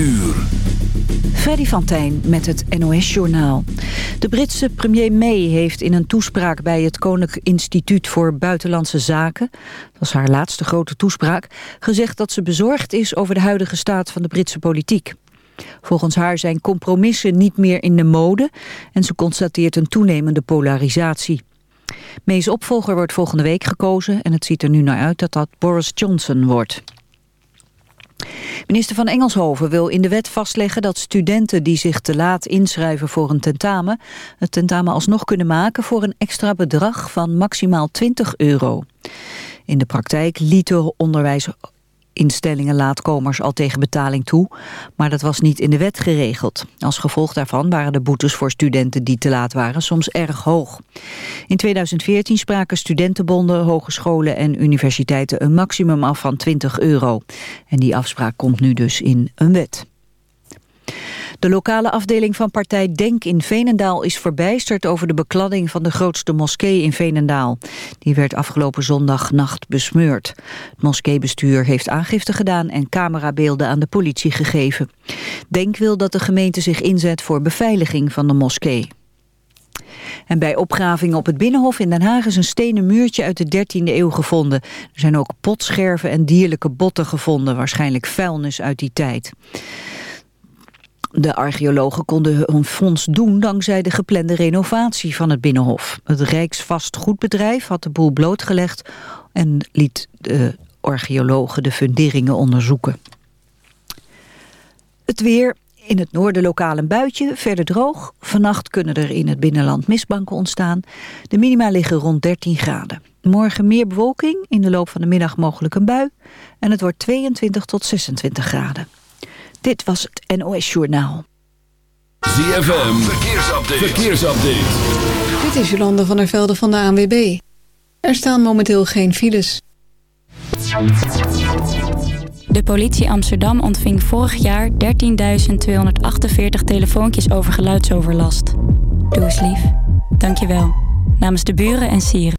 uur. Freddy van Tijn met het NOS-journaal. De Britse premier May heeft in een toespraak bij het Koninklijk Instituut voor Buitenlandse Zaken, dat was haar laatste grote toespraak, gezegd dat ze bezorgd is over de huidige staat van de Britse politiek. Volgens haar zijn compromissen niet meer in de mode en ze constateert een toenemende polarisatie. May's opvolger wordt volgende week gekozen en het ziet er nu naar uit dat dat Boris Johnson wordt. Minister van Engelshoven wil in de wet vastleggen dat studenten die zich te laat inschrijven voor een tentamen, het tentamen alsnog kunnen maken voor een extra bedrag van maximaal 20 euro. In de praktijk lieten onderwijs instellingen laatkomers al tegen betaling toe, maar dat was niet in de wet geregeld. Als gevolg daarvan waren de boetes voor studenten die te laat waren soms erg hoog. In 2014 spraken studentenbonden, hogescholen en universiteiten een maximum af van 20 euro. En die afspraak komt nu dus in een wet. De lokale afdeling van partij Denk in Veenendaal is verbijsterd over de bekladding van de grootste moskee in Veenendaal. Die werd afgelopen zondagnacht besmeurd. Het moskeebestuur heeft aangifte gedaan en camerabeelden aan de politie gegeven. Denk wil dat de gemeente zich inzet voor beveiliging van de moskee. En bij opgravingen op het Binnenhof in Den Haag is een stenen muurtje uit de 13e eeuw gevonden. Er zijn ook potscherven en dierlijke botten gevonden, waarschijnlijk vuilnis uit die tijd. De archeologen konden hun fonds doen dankzij de geplande renovatie van het Binnenhof. Het Rijksvastgoedbedrijf had de boel blootgelegd en liet de archeologen de funderingen onderzoeken. Het weer, in het noorden lokaal een buitje, verder droog. Vannacht kunnen er in het binnenland mistbanken ontstaan. De minima liggen rond 13 graden. Morgen meer bewolking, in de loop van de middag mogelijk een bui. En het wordt 22 tot 26 graden. Dit was het NOS Journaal. ZFM, verkeersupdate. verkeersupdate. Dit is Jolande van der Velde van de ANWB. Er staan momenteel geen files. De politie Amsterdam ontving vorig jaar 13.248 telefoontjes over geluidsoverlast. Doe eens lief. Dank je wel. Namens de buren en sieren.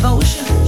devotion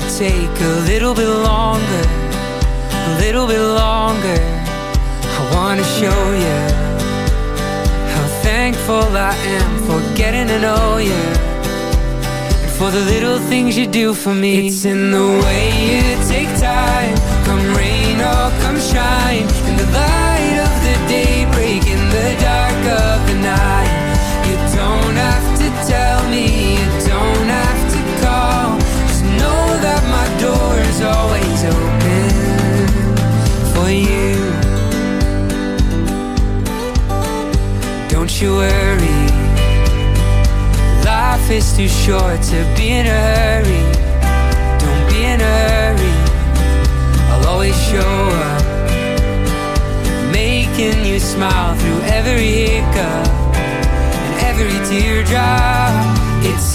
would take a little bit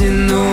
in the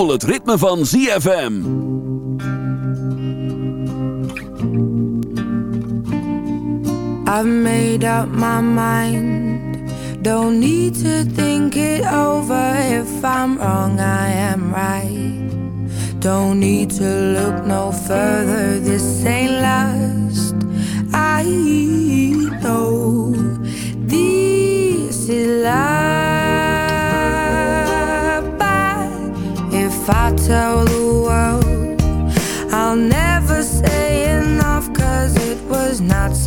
voel het ritme van ZFM. I've made up my mind. Don't need to think it over. If I'm wrong, I am right. Don't need to look no further. This ain't last. I know.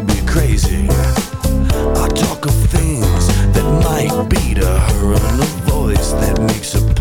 be crazy. I talk of things that might be to her, and a voice that makes a.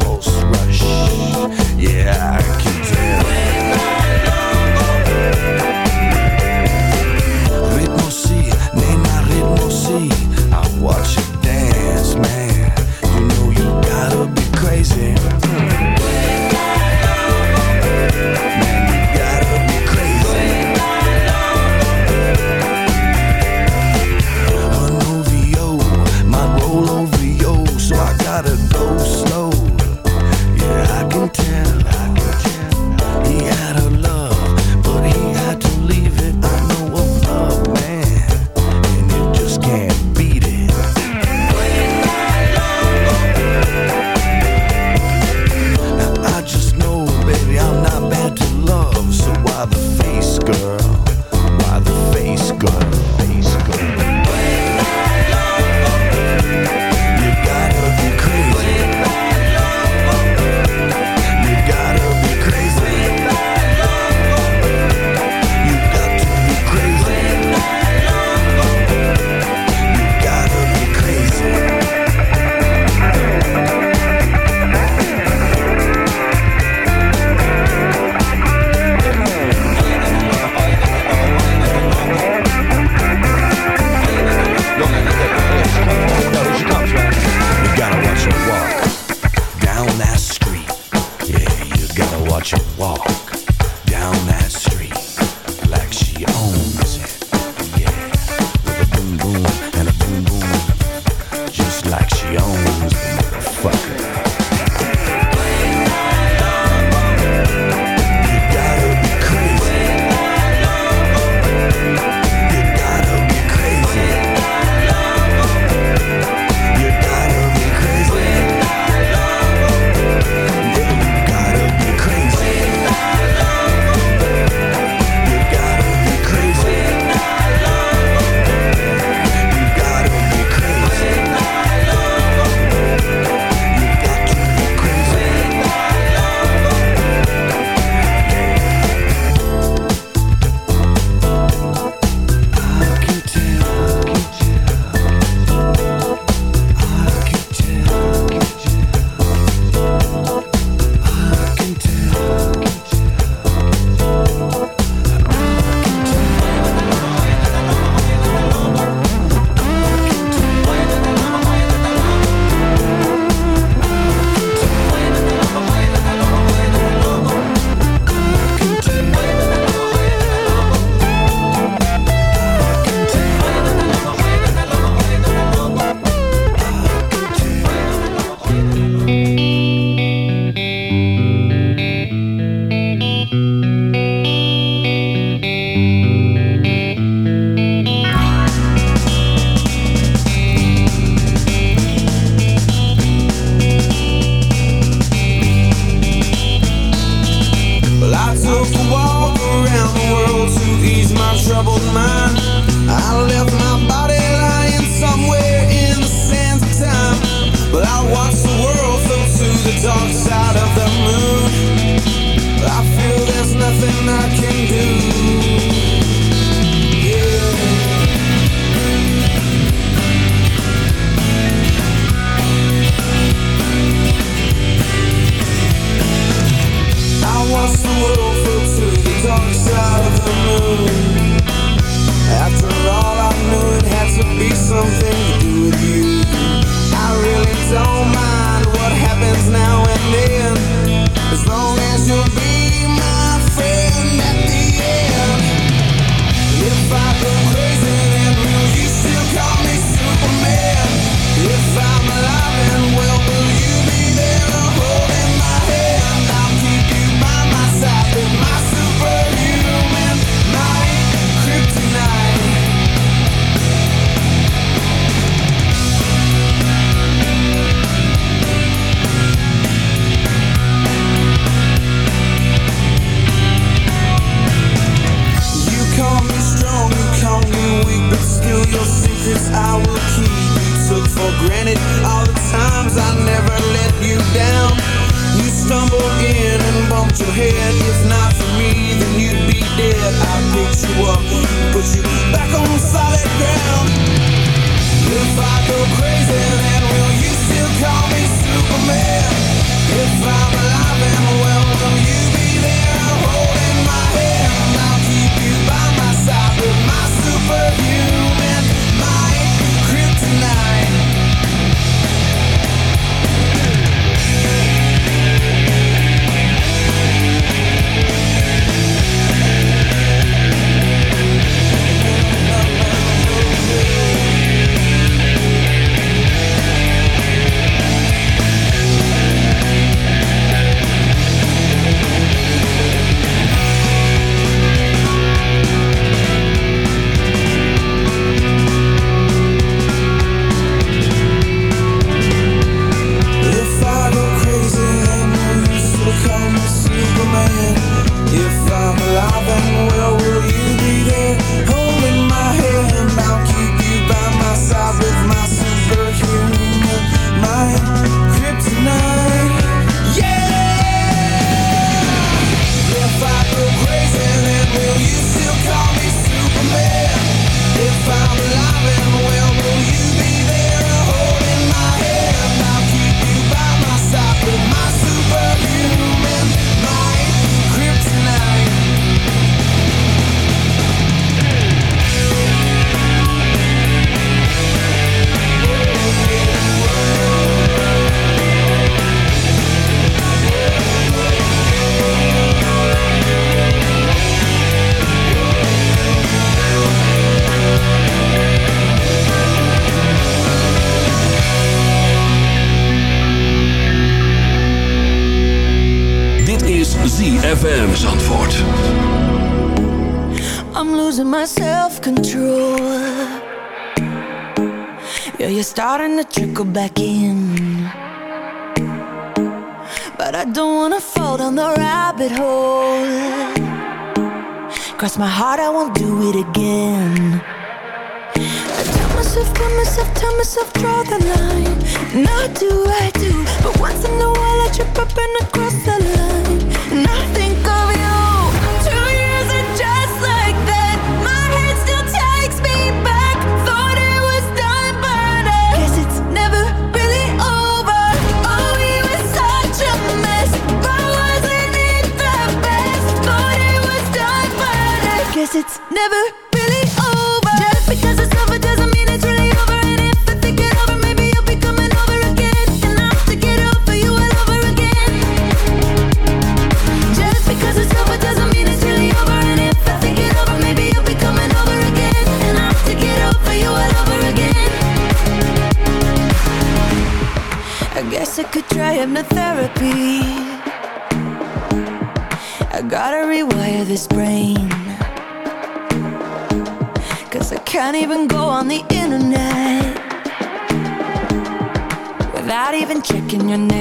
checking your name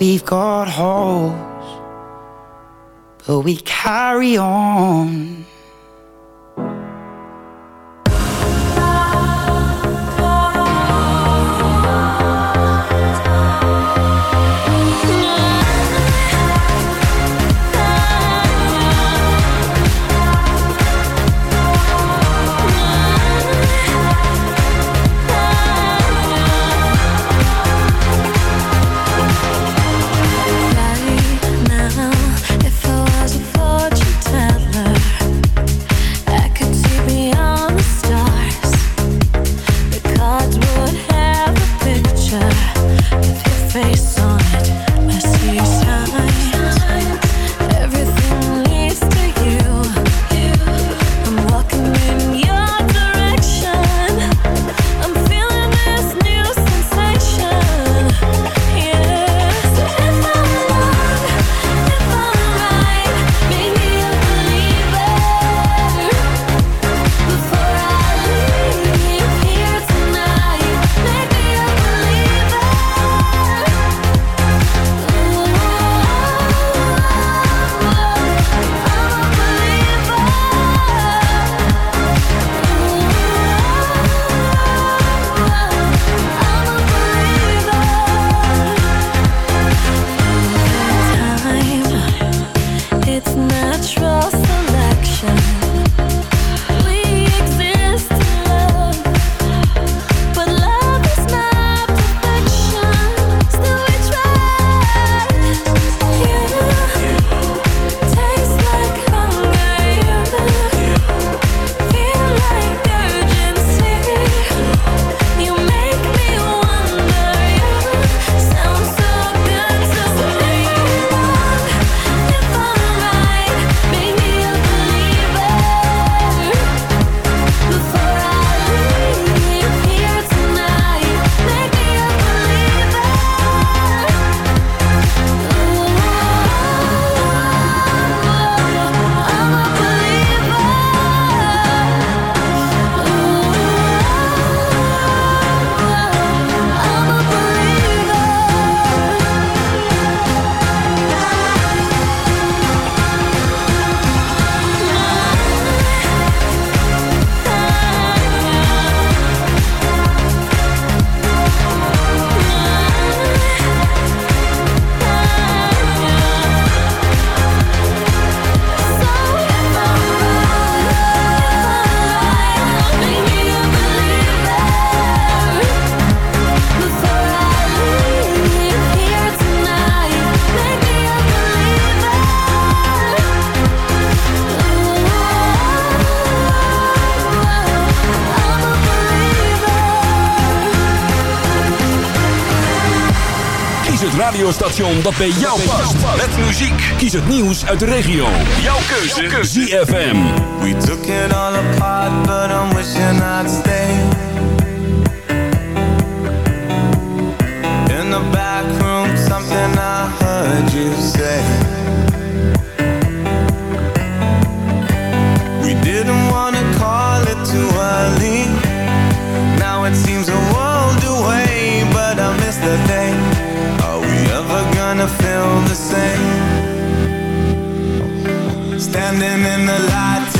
we've got holes, but we carry on. radiostation dat bij jou past. Met muziek. Kies het nieuws uit de regio. Jouw keuze. ZFM. We took it all apart, but I'm wishing I'd stay. in the light.